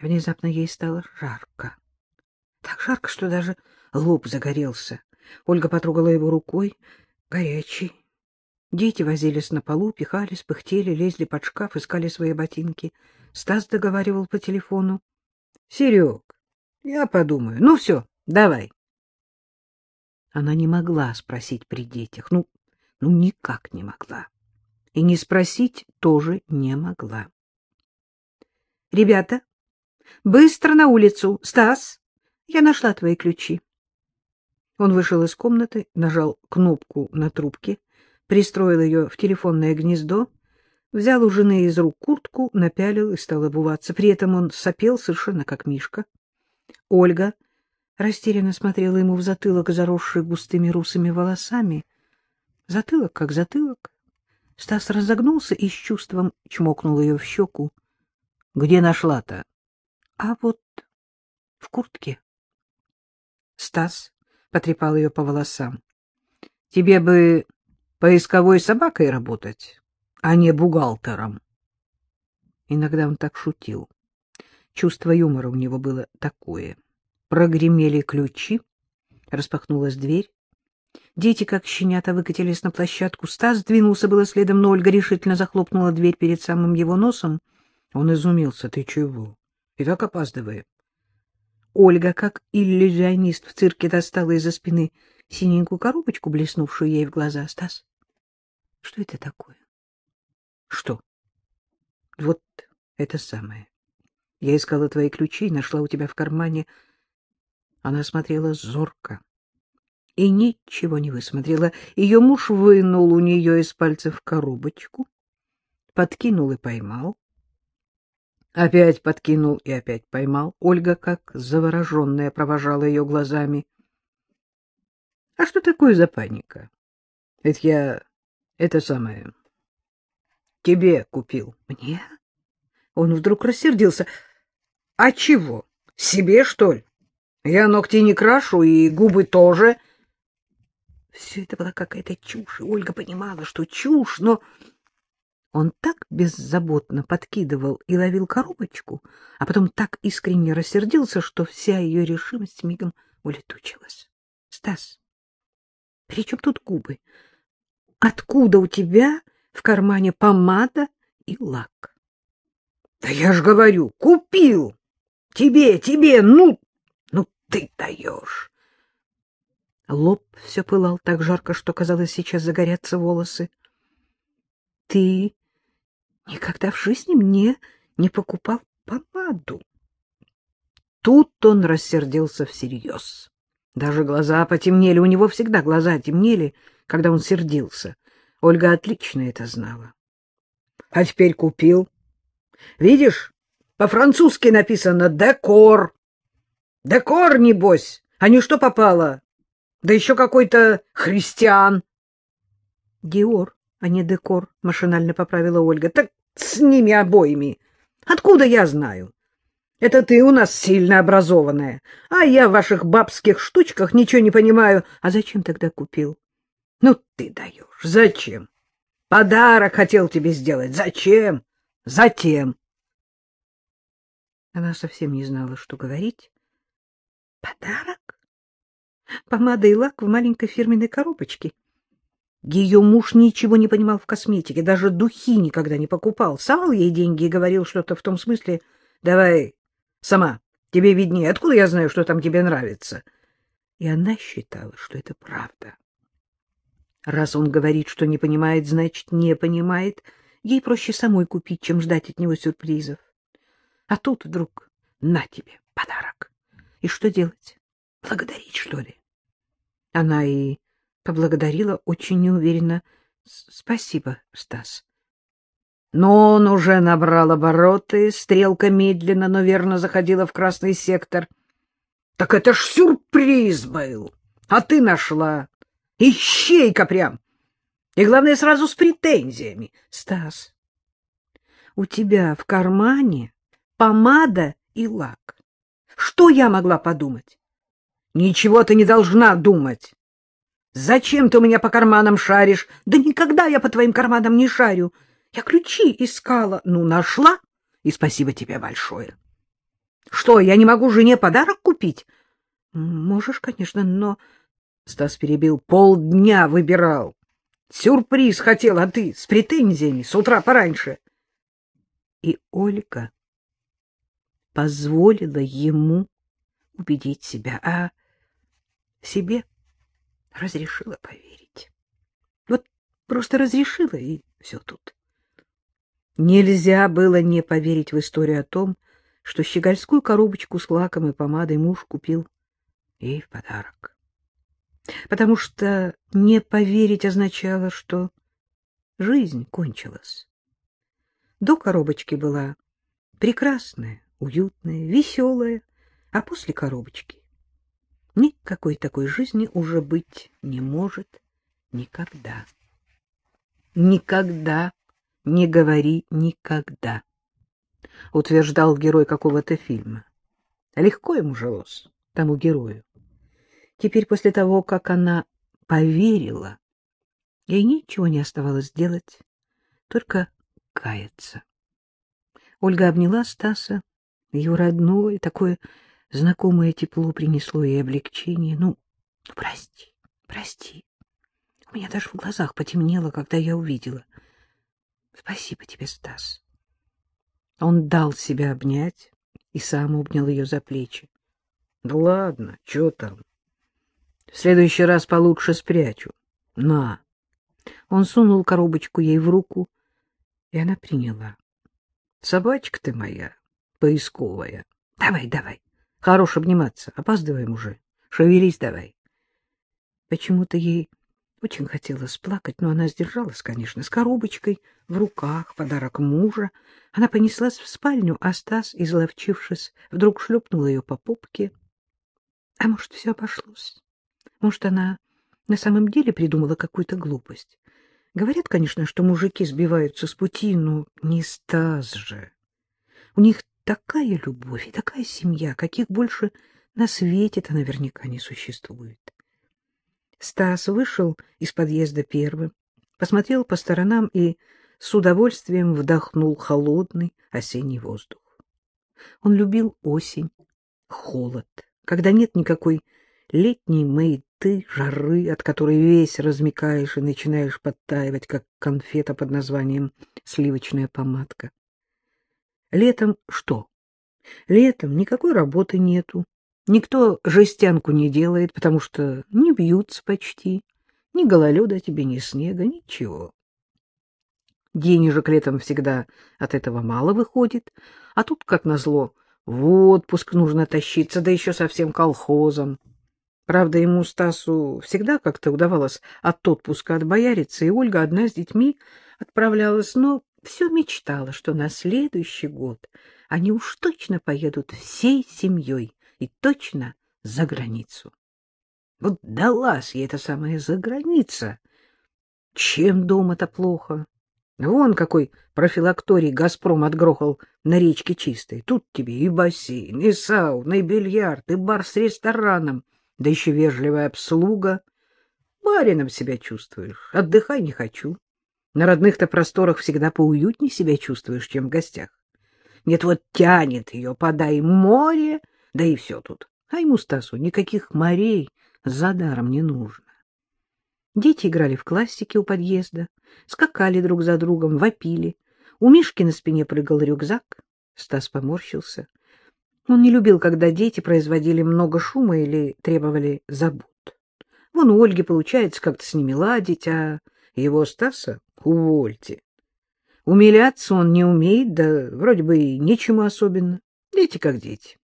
Внезапно ей стало жарко. Так жарко, что даже лоб загорелся. Ольга потрогала его рукой. Горячий. Дети возились на полу, пихались, пыхтели, лезли под шкаф, искали свои ботинки. Стас договаривал по телефону. — Серег, я подумаю. Ну все, давай. Она не могла спросить при детях. Ну, ну никак не могла. И не спросить тоже не могла. — Ребята, быстро на улицу. Стас, я нашла твои ключи. Он вышел из комнаты, нажал кнопку на трубке, пристроил ее в телефонное гнездо, взял у жены из рук куртку, напялил и стал обуваться. При этом он сопел совершенно как Мишка. Ольга растерянно смотрела ему в затылок, заросший густыми русыми волосами. Затылок как затылок. Стас разогнулся и с чувством чмокнул ее в щеку. — Где нашла-то? — А вот в куртке. Стас потрепал ее по волосам. — Тебе бы поисковой собакой работать, а не бухгалтером. Иногда он так шутил. Чувство юмора у него было такое. Прогремели ключи, распахнулась дверь. Дети, как щенята, выкатились на площадку. Стас двинулся было следом, но Ольга решительно захлопнула дверь перед самым его носом. Он изумился. — Ты чего? И так опаздываем. Ольга, как иллюзионист в цирке, достала из-за спины синенькую коробочку, блеснувшую ей в глаза. — Стас, что это такое? — Что? — Вот это самое. Я искала твои ключи и нашла у тебя в кармане. Она смотрела зорко и ничего не высмотрела. Ее муж вынул у нее из пальцев коробочку, подкинул и поймал. Опять подкинул и опять поймал. Ольга, как завороженная, провожала ее глазами. — А что такое за паника? Ведь я это самое тебе купил. — Мне? Он вдруг рассердился. — А чего? Себе, что ли? Я ногти не крашу, и губы тоже. Все это была какая-то чушь, и Ольга понимала, что чушь, но он так беззаботно подкидывал и ловил коробочку, а потом так искренне рассердился, что вся ее решимость мигом улетучилась. — Стас, при чем тут губы? Откуда у тебя в кармане помада и лак? — Да я ж говорю, купил! Тебе, тебе, ну, ну ты даешь! Лоб все пылал так жарко, что, казалось, сейчас загорятся волосы. — Ты никогда в жизни мне не покупал помаду. Тут он рассердился всерьез. Даже глаза потемнели, у него всегда глаза темнели, когда он сердился. Ольга отлично это знала. — А теперь купил. Видишь, по-французски написано «декор». Декор, небось, а не что попало. Да еще какой-то христиан. — Диор, а не декор, — машинально поправила Ольга. — Так с ними обоими. Откуда я знаю? Это ты у нас сильно образованная, а я в ваших бабских штучках ничего не понимаю. А зачем тогда купил? Ну, ты даешь. Зачем? Подарок хотел тебе сделать. Зачем? Затем. Она совсем не знала, что говорить. Подарок? Помада и лак в маленькой фирменной коробочке. Ее муж ничего не понимал в косметике, даже духи никогда не покупал. Сал ей деньги и говорил что-то в том смысле, давай сама, тебе виднее, откуда я знаю, что там тебе нравится? И она считала, что это правда. Раз он говорит, что не понимает, значит, не понимает. Ей проще самой купить, чем ждать от него сюрпризов. А тут вдруг на тебе подарок. И что делать? Благодарить, что ли? Она и поблагодарила очень неуверенно. — Спасибо, Стас. Но он уже набрал обороты, стрелка медленно, но верно заходила в красный сектор. — Так это ж сюрприз был! А ты нашла! Ищейка прям! И, главное, сразу с претензиями. — Стас, у тебя в кармане помада и лак. Что я могла подумать? — Ничего ты не должна думать. Зачем ты у меня по карманам шаришь? Да никогда я по твоим карманам не шарю. Я ключи искала. Ну, нашла, и спасибо тебе большое. Что, я не могу жене подарок купить? Можешь, конечно, но... Стас перебил. Полдня выбирал. Сюрприз хотел, а ты с претензиями с утра пораньше. И Ольга позволила ему убедить себя, а себе разрешила поверить. Вот просто разрешила, и все тут. Нельзя было не поверить в историю о том, что щегольскую коробочку с лаком и помадой муж купил ей в подарок. Потому что не поверить означало, что жизнь кончилась. До коробочки была прекрасная, уютная, веселая, а после коробочки никакой такой жизни уже быть не может никогда. Никогда не говори никогда, утверждал герой какого-то фильма. Легко ему жилось, тому герою. Теперь, после того, как она поверила, ей ничего не оставалось делать, только каяться. Ольга обняла Стаса, ее родное, такое знакомое тепло принесло ей облегчение. Ну, прости, прости. У меня даже в глазах потемнело, когда я увидела. Спасибо тебе, Стас. Он дал себя обнять и сам обнял ее за плечи. — Да ладно, что там? В следующий раз получше спрячу. На. Он сунул коробочку ей в руку, и она приняла. Собачка ты моя, поисковая. Давай, давай. Хорош обниматься. Опаздываем уже. Шевелись давай. Почему-то ей очень хотелось плакать, но она сдержалась, конечно, с коробочкой в руках, подарок мужа. Она понеслась в спальню, а Стас, изловчившись, вдруг шлепнул ее по попке. А может, все обошлось? Может, она на самом деле придумала какую-то глупость. Говорят, конечно, что мужики сбиваются с пути, но не Стас же. У них такая любовь и такая семья, каких больше на свете-то наверняка не существует. Стас вышел из подъезда первым, посмотрел по сторонам и с удовольствием вдохнул холодный осенний воздух. Он любил осень, холод, когда нет никакой летней маяты, жары, от которой весь размекаешь и начинаешь подтаивать, как конфета под названием сливочная помадка. Летом что? Летом никакой работы нету, никто жестянку не делает, потому что не бьются почти, ни гололеда тебе, ни снега, ничего. Денежек летом всегда от этого мало выходит, а тут, как назло, в отпуск нужно тащиться, да еще совсем колхозом. Правда, ему, Стасу, всегда как-то удавалось от отпуска отбояриться, и Ольга одна с детьми отправлялась, но все мечтала, что на следующий год они уж точно поедут всей семьей и точно за границу. Вот далась ей эта самая заграница. Чем дома-то плохо? Вон какой профилакторий «Газпром» отгрохал на речке Чистой. Тут тебе и бассейн, и сауна, и бильярд, и бар с рестораном — да еще вежливая обслуга. Барином себя чувствуешь, отдыхай не хочу. На родных-то просторах всегда поуютнее себя чувствуешь, чем в гостях. Нет, вот тянет ее, подай море, да и все тут. А ему, Стасу, никаких морей за даром не нужно. Дети играли в классике у подъезда, скакали друг за другом, вопили. У Мишки на спине прыгал рюкзак. Стас поморщился. Он не любил, когда дети производили много шума или требовали забот. Вон у Ольги получается как-то с ними ладить, а его Стаса увольте. Умиляться он не умеет, да вроде бы и нечему особенно. Дети как дети.